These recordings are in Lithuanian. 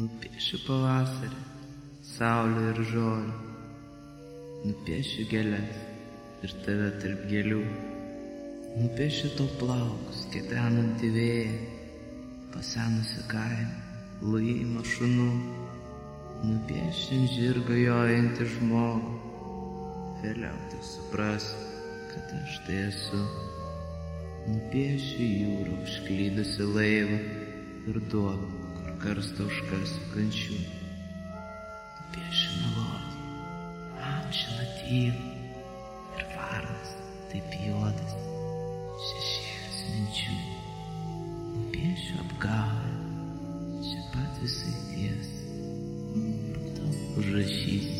Nupiešiu pavasarį, saulę ir žolę. Nupiešiu gėlės ir tave tarp gėlių. Nupiešiu to plaukus, ketenantį vėją, pasenusi kaimą, lujimo šunų. Nupiešiu žirgo jojantį žmogų. Vėliau tik suprasi, kad aš tai esu. Nupiešiu jūrą užklydusi laivą ir duodu, kur karstą užkasiu kančių. Nupiešiu melodiją, amžiną tylą ir varnas taip juodas, šešėlis minčių. Nupiešiu apgavę, čia pat visai ties, po to užrašysiu,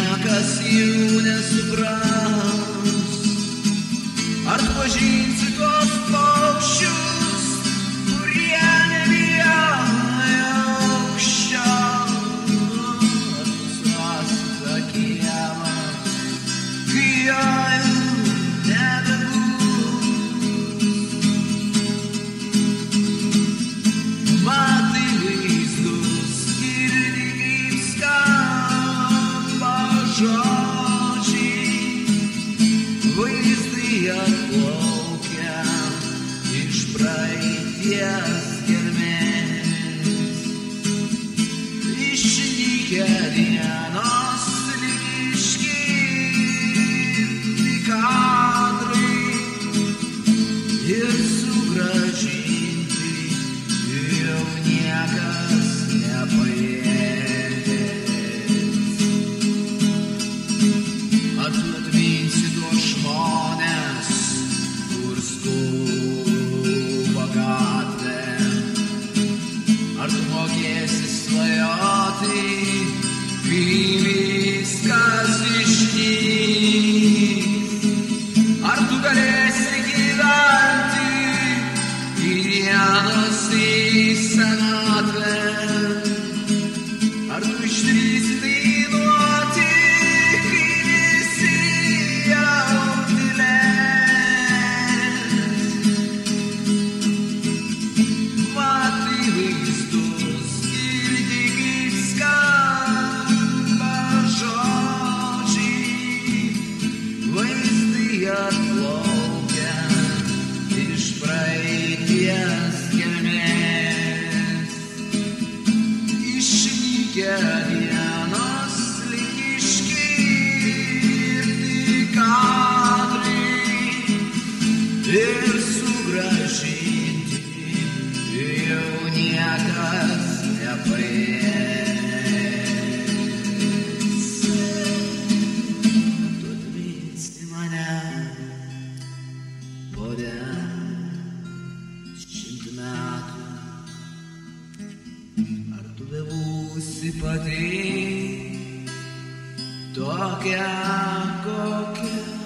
niekas jų nesupras? Ar tu pažinsi tos paukščius, Vaizdai atplaukia iš praeities gelmės. Išnykę dienos lygiški kadrai ir sugražinti jau niekas nepajėgs. Išnykę dienos lygiški kadrai ir sugražinti jau niekas nepaės. Sympathie Dog, yeah, go, yeah,